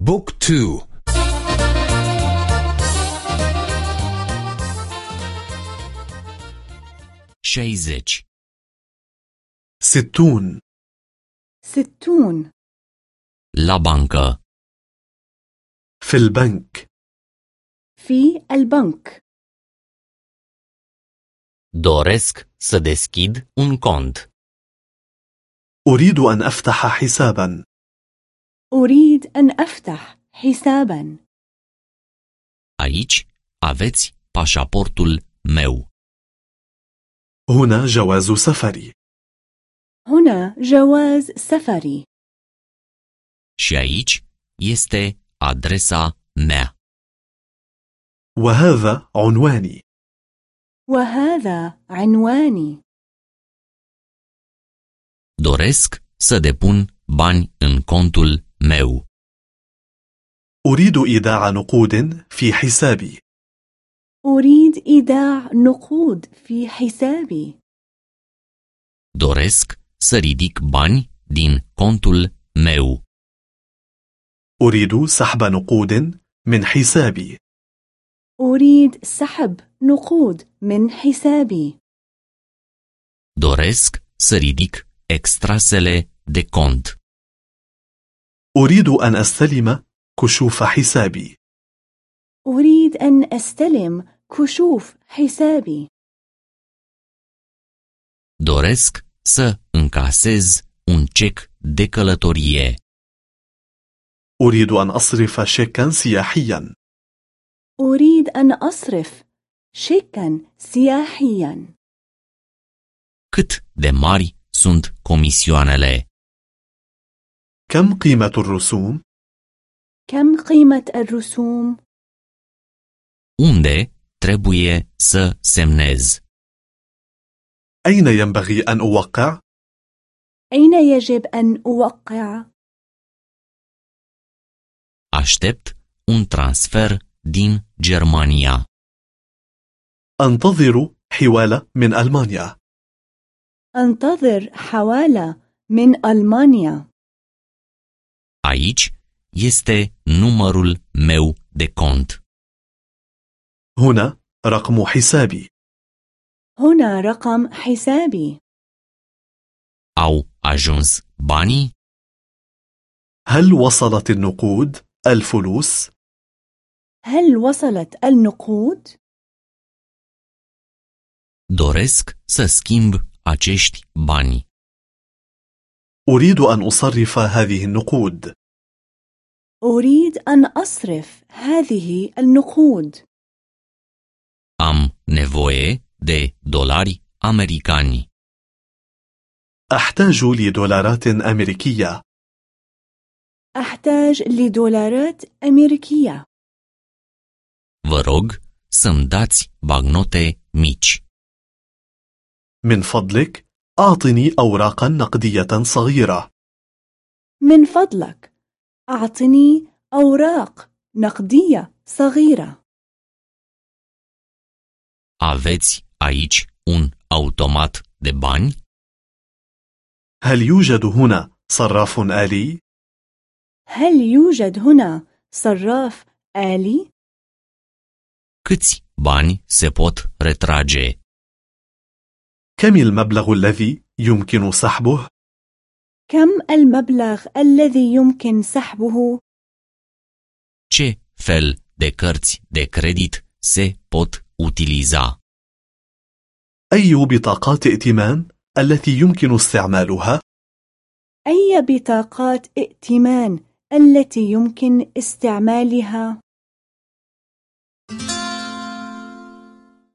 بوك تو. شيزج. ستون. ستون. لا بانكا في البنك. في البنك. să deschid un cont. أريد أن أفتح حسابا. أريد أن أفتح حسابا Aici aveți pașaportul meu. هنا جواز سفري هنا جواز سفري Și aici este adresa mea. وهذا عنواني وهذا عنواني Doresc să depun bani în contul meu. أريد إيداع نقود في حسابي أريد إيداع نقود في حسابي Doresc să ridic bani din contul meu. أريد سحب نقود من حسابي أريد سحب نقود من حسابي Doresc să ridic extrasele de cont. أريد أن أستلم كشوف حسابي أريد أن أستلم كشوف حسابي Doresc să încasez un cec de călătorie. أريد أن أصرف شيكا سياحيا أريد أن أصرف شيكا سياحيا Cât de mari sunt comisioanele? كم قيمة الرسوم؟ كم قيمة الرسوم؟ Unde trebuie să semnez? أين ينبغي أن أوقع؟ أين يجب أن أوقع؟ Aștept un transfer din Germania. أنتظر حوالة من ألمانيا أنتظر حوالة من ألمانيا Aici este numărul meu de cont. هنا رقم حسابي هنا رقم حسابي Au ajuns banii? هل وصلت النقود الفلوس؟ هل وصلت النقود؟ Doresc să schimb acești bani. أريد أن أصرف هذه النقود أريد أن أصرف هذه النقود Am nevoie de dolari americani. أحتاج لدولارات أمريكية أحتاج لدولارات أمريكية Vă rog să-mi dați bagnote mici. من فضلك أعطني أوراقا نقدية صغيرة من فضلك أعطني أوراق نقدية صغيرة Aveți aici un automat de bani? هل يوجد هنا صراف آلي؟ هل يوجد هنا صراف آلي؟ Câți bani se pot retrage? كم المبلغ الذي يمكن سحبه؟ كم المبلغ الذي يمكن سحبه؟ Ce fel de cărți de credit se pot utiliza? أي بطاقات ائتمان التي يمكن استعمالها؟ أي بطاقات ائتمان التي يمكن استعمالها؟